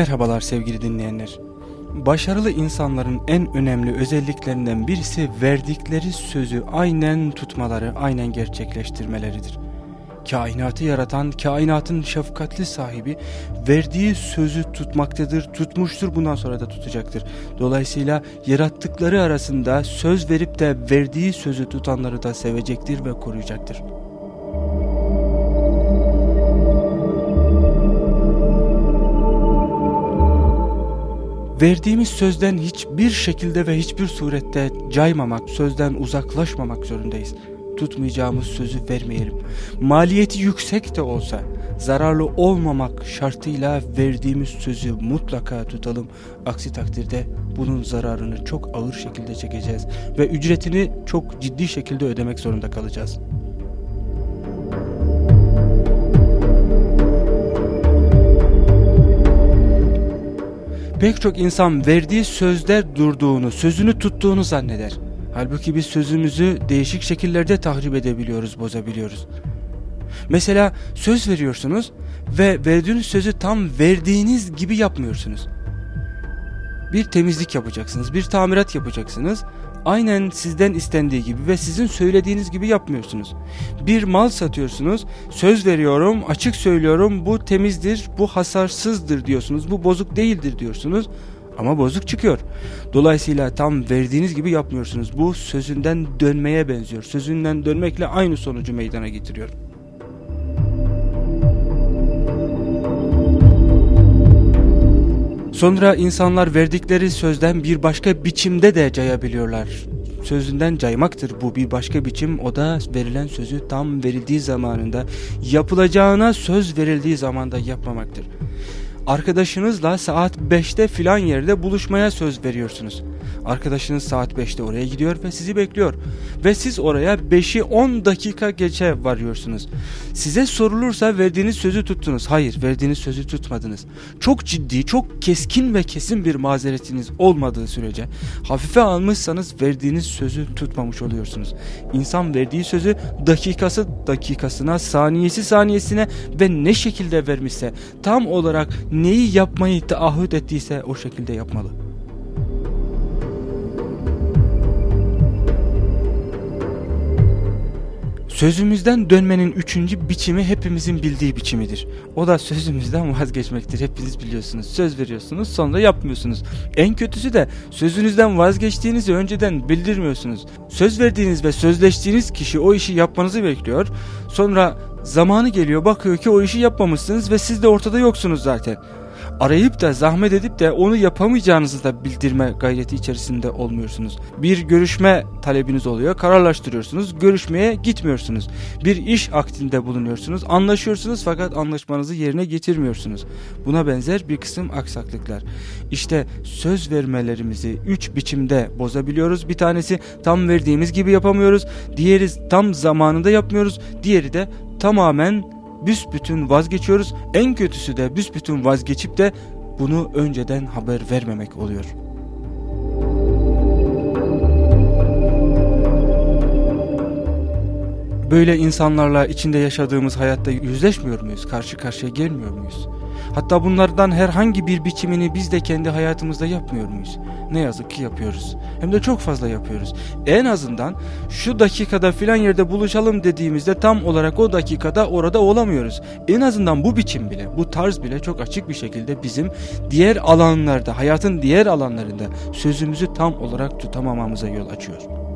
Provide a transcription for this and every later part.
Merhabalar sevgili dinleyenler. Başarılı insanların en önemli özelliklerinden birisi verdikleri sözü aynen tutmaları, aynen gerçekleştirmeleridir. Kainatı yaratan, kainatın şefkatli sahibi verdiği sözü tutmaktadır, tutmuştur bundan sonra da tutacaktır. Dolayısıyla yarattıkları arasında söz verip de verdiği sözü tutanları da sevecektir ve koruyacaktır. Verdiğimiz sözden hiçbir şekilde ve hiçbir surette caymamak, sözden uzaklaşmamak zorundayız. Tutmayacağımız sözü vermeyelim. Maliyeti yüksek de olsa zararlı olmamak şartıyla verdiğimiz sözü mutlaka tutalım. Aksi takdirde bunun zararını çok ağır şekilde çekeceğiz ve ücretini çok ciddi şekilde ödemek zorunda kalacağız. Pek çok insan verdiği sözde durduğunu, sözünü tuttuğunu zanneder. Halbuki biz sözümüzü değişik şekillerde tahrip edebiliyoruz, bozabiliyoruz. Mesela söz veriyorsunuz ve verdiğiniz sözü tam verdiğiniz gibi yapmıyorsunuz. Bir temizlik yapacaksınız, bir tamirat yapacaksınız aynen sizden istendiği gibi ve sizin söylediğiniz gibi yapmıyorsunuz. Bir mal satıyorsunuz, söz veriyorum, açık söylüyorum, bu temizdir, bu hasarsızdır diyorsunuz, bu bozuk değildir diyorsunuz. Ama bozuk çıkıyor. Dolayısıyla tam verdiğiniz gibi yapmıyorsunuz. Bu sözünden dönmeye benziyor. Sözünden dönmekle aynı sonucu meydana getiriyor. Sonra insanlar verdikleri sözden bir başka biçimde de cayabiliyorlar. Sözünden caymaktır bu bir başka biçim o da verilen sözü tam verildiği zamanında yapılacağına söz verildiği zamanda yapmamaktır arkadaşınızla saat 5'te filan yerde buluşmaya söz veriyorsunuz. Arkadaşınız saat 5'te oraya gidiyor ve sizi bekliyor. Ve siz oraya 5'i 10 dakika geçe varıyorsunuz. Size sorulursa verdiğiniz sözü tuttunuz. Hayır verdiğiniz sözü tutmadınız. Çok ciddi, çok keskin ve kesin bir mazeretiniz olmadığı sürece hafife almışsanız verdiğiniz sözü tutmamış oluyorsunuz. İnsan verdiği sözü dakikası dakikasına, saniyesi saniyesine ve ne şekilde vermişse tam olarak neyi yapmayı taahhüt ettiyse o şekilde yapmalı. Sözümüzden dönmenin üçüncü biçimi hepimizin bildiği biçimidir. O da sözümüzden vazgeçmektir. Hepiniz biliyorsunuz. Söz veriyorsunuz sonra yapmıyorsunuz. En kötüsü de sözünüzden vazgeçtiğinizi önceden bildirmiyorsunuz. Söz verdiğiniz ve sözleştiğiniz kişi o işi yapmanızı bekliyor. Sonra zamanı geliyor bakıyor ki o işi yapmamışsınız ve siz de ortada yoksunuz zaten arayıp da zahmet edip de onu yapamayacağınızı da bildirme gayreti içerisinde olmuyorsunuz. Bir görüşme talebiniz oluyor, kararlaştırıyorsunuz, görüşmeye gitmiyorsunuz. Bir iş aktinde bulunuyorsunuz, anlaşıyorsunuz fakat anlaşmanızı yerine getirmiyorsunuz. Buna benzer bir kısım aksaklıklar. İşte söz vermelerimizi üç biçimde bozabiliyoruz. Bir tanesi tam verdiğimiz gibi yapamıyoruz, diğeri tam zamanında yapmıyoruz, diğeri de tamamen büsbütün vazgeçiyoruz. En kötüsü de büsbütün vazgeçip de bunu önceden haber vermemek oluyor. Böyle insanlarla içinde yaşadığımız hayatta yüzleşmiyor muyuz? Karşı karşıya gelmiyor muyuz? Hatta bunlardan herhangi bir biçimini biz de kendi hayatımızda yapmıyor muyuz? Ne yazık ki yapıyoruz. Hem de çok fazla yapıyoruz. En azından şu dakikada filan yerde buluşalım dediğimizde tam olarak o dakikada orada olamıyoruz. En azından bu biçim bile, bu tarz bile çok açık bir şekilde bizim diğer alanlarda, hayatın diğer alanlarında sözümüzü tam olarak tutamamamıza yol açıyor.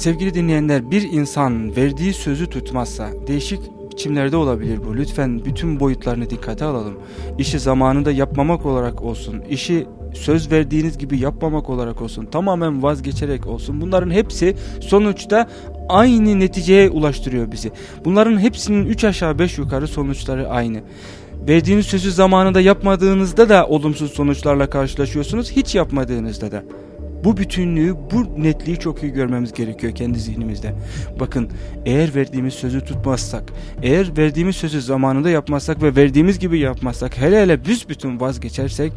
Sevgili dinleyenler bir insan verdiği sözü tutmazsa değişik biçimlerde olabilir bu. Lütfen bütün boyutlarını dikkate alalım. İşi zamanında yapmamak olarak olsun, işi söz verdiğiniz gibi yapmamak olarak olsun, tamamen vazgeçerek olsun. Bunların hepsi sonuçta aynı neticeye ulaştırıyor bizi. Bunların hepsinin 3 aşağı 5 yukarı sonuçları aynı. Verdiğiniz sözü zamanında yapmadığınızda da olumsuz sonuçlarla karşılaşıyorsunuz, hiç yapmadığınızda da. Bu bütünlüğü, bu netliği çok iyi görmemiz gerekiyor kendi zihnimizde. Bakın eğer verdiğimiz sözü tutmazsak, eğer verdiğimiz sözü zamanında yapmazsak ve verdiğimiz gibi yapmazsak, hele hele büsbütün vazgeçersek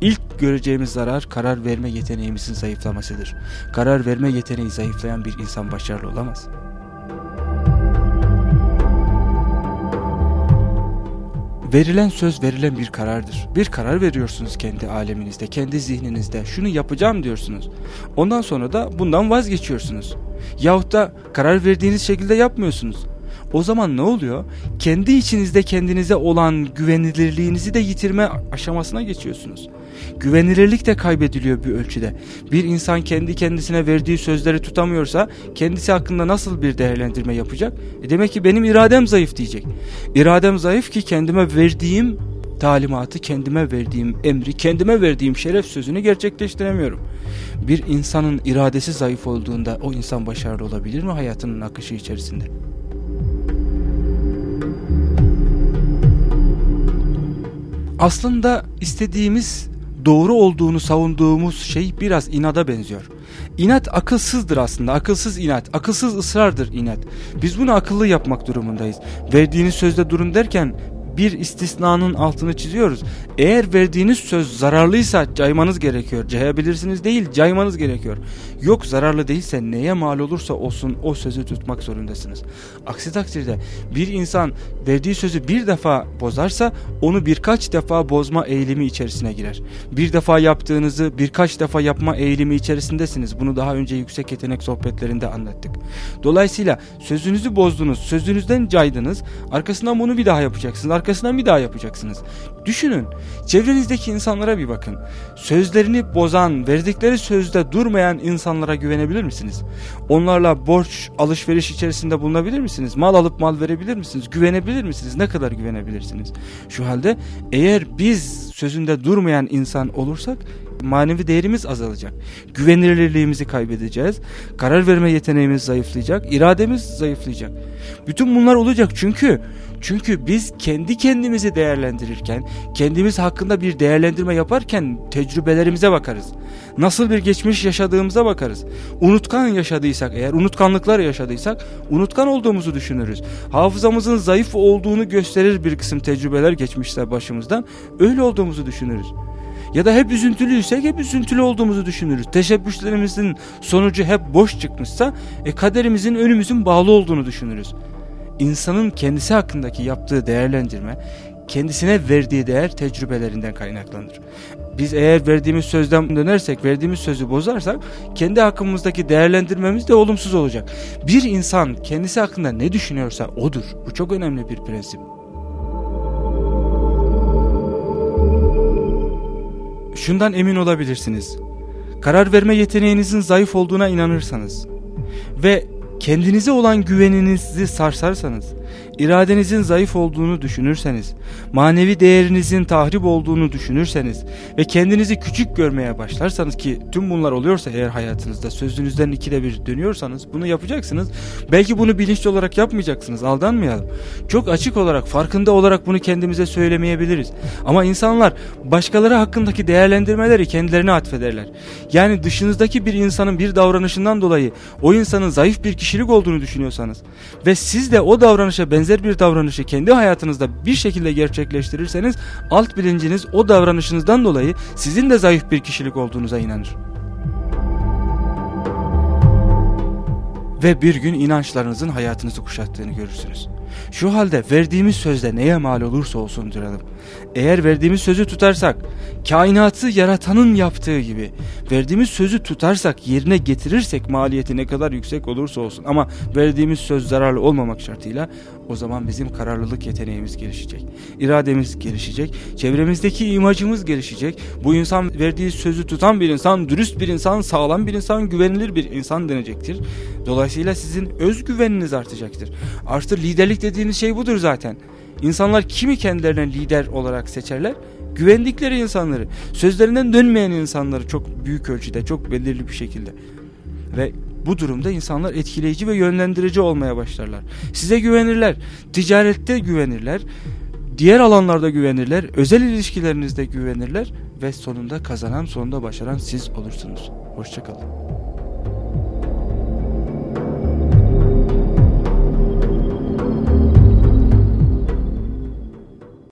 ilk göreceğimiz zarar karar verme yeteneğimizin zayıflamasıdır. Karar verme yeteneği zayıflayan bir insan başarılı olamaz. Verilen söz verilen bir karardır. Bir karar veriyorsunuz kendi aleminizde, kendi zihninizde. Şunu yapacağım diyorsunuz. Ondan sonra da bundan vazgeçiyorsunuz. Yahut da karar verdiğiniz şekilde yapmıyorsunuz. O zaman ne oluyor? Kendi içinizde kendinize olan güvenilirliğinizi de yitirme aşamasına geçiyorsunuz. Güvenilirlik de kaybediliyor bir ölçüde. Bir insan kendi kendisine verdiği sözleri tutamıyorsa kendisi hakkında nasıl bir değerlendirme yapacak? E demek ki benim iradem zayıf diyecek. İradem zayıf ki kendime verdiğim talimatı, kendime verdiğim emri, kendime verdiğim şeref sözünü gerçekleştiremiyorum. Bir insanın iradesi zayıf olduğunda o insan başarılı olabilir mi hayatının akışı içerisinde? Aslında istediğimiz doğru olduğunu savunduğumuz şey biraz inada benziyor. İnat akılsızdır aslında. Akılsız inat. Akılsız ısrardır inat. Biz bunu akıllı yapmak durumundayız. Verdiğiniz sözde durun derken bir istisnanın altını çiziyoruz. Eğer verdiğiniz söz zararlıysa caymanız gerekiyor. Cayabilirsiniz değil caymanız gerekiyor. Yok zararlı değilse neye mal olursa olsun o sözü tutmak zorundasınız. Aksi takdirde bir insan verdiği sözü bir defa bozarsa onu birkaç defa bozma eğilimi içerisine girer. Bir defa yaptığınızı birkaç defa yapma eğilimi içerisindesiniz. Bunu daha önce yüksek yetenek sohbetlerinde anlattık. Dolayısıyla sözünüzü bozdunuz, sözünüzden caydınız. Arkasından bunu bir daha yapacaksınız. Arkasından bir daha yapacaksınız. Düşünün. Çevrenizdeki insanlara bir bakın. Sözlerini bozan, verdikleri sözde durmayan insanlara güvenebilir misiniz? Onlarla borç, alışveriş içerisinde bulunabilir misiniz? Mal alıp mal verebilir misiniz? Güvenebilir misiniz? Ne kadar güvenebilirsiniz? Şu halde eğer biz sözünde durmayan insan olursak manevi değerimiz azalacak. Güvenilirliğimizi kaybedeceğiz. Karar verme yeteneğimiz zayıflayacak. irademiz zayıflayacak. Bütün bunlar olacak çünkü çünkü biz kendi kendimizi değerlendirirken, kendimiz hakkında bir değerlendirme yaparken tecrübelerimize bakarız. Nasıl bir geçmiş yaşadığımıza bakarız. Unutkan yaşadıysak eğer, unutkanlıklar yaşadıysak unutkan olduğumuzu düşünürüz. Hafızamızın zayıf olduğunu gösterir bir kısım tecrübeler geçmişte başımızdan. Öyle olduğumuzu düşünürüz. Ya da hep üzüntülüysek hep üzüntülü olduğumuzu düşünürüz. Teşebbüslerimizin sonucu hep boş çıkmışsa e, kaderimizin önümüzün bağlı olduğunu düşünürüz insanın kendisi hakkındaki yaptığı değerlendirme kendisine verdiği değer tecrübelerinden kaynaklanır. Biz eğer verdiğimiz sözden dönersek, verdiğimiz sözü bozarsak kendi hakkımızdaki değerlendirmemiz de olumsuz olacak. Bir insan kendisi hakkında ne düşünüyorsa odur. Bu çok önemli bir prensip. Şundan emin olabilirsiniz. Karar verme yeteneğinizin zayıf olduğuna inanırsanız ve kendinize olan güveninizi sarsarsanız, iradenizin zayıf olduğunu düşünürseniz, manevi değerinizin tahrip olduğunu düşünürseniz ve kendinizi küçük görmeye başlarsanız ki tüm bunlar oluyorsa eğer hayatınızda sözünüzden ikide bir dönüyorsanız bunu yapacaksınız. Belki bunu bilinçli olarak yapmayacaksınız aldanmayalım. Çok açık olarak farkında olarak bunu kendimize söylemeyebiliriz. Ama insanlar başkaları hakkındaki değerlendirmeleri kendilerine atfederler. Yani dışınızdaki bir insanın bir davranışından dolayı o insanın zayıf bir kişilik olduğunu düşünüyorsanız ve siz de o davranışa benzer benzer bir davranışı kendi hayatınızda bir şekilde gerçekleştirirseniz alt bilinciniz o davranışınızdan dolayı sizin de zayıf bir kişilik olduğunuza inanır. Ve bir gün inançlarınızın hayatınızı kuşattığını görürsünüz. Şu halde verdiğimiz sözde neye mal olursa olsun duralım. Eğer verdiğimiz sözü tutarsak, kainatı yaratanın yaptığı gibi verdiğimiz sözü tutarsak, yerine getirirsek maliyeti ne kadar yüksek olursa olsun ama verdiğimiz söz zararlı olmamak şartıyla o zaman bizim kararlılık yeteneğimiz gelişecek. İrademiz gelişecek. Çevremizdeki imajımız gelişecek. Bu insan verdiği sözü tutan bir insan, dürüst bir insan, sağlam bir insan, güvenilir bir insan denecektir. Dolayısıyla sizin özgüveniniz artacaktır. Artı liderlik dediğiniz şey budur zaten. İnsanlar kimi kendilerine lider olarak seçerler? Güvendikleri insanları, sözlerinden dönmeyen insanları çok büyük ölçüde, çok belirli bir şekilde. Ve bu durumda insanlar etkileyici ve yönlendirici olmaya başlarlar. Size güvenirler, ticarette güvenirler, diğer alanlarda güvenirler, özel ilişkilerinizde güvenirler ve sonunda kazanan, sonunda başaran siz olursunuz. Hoşçakalın.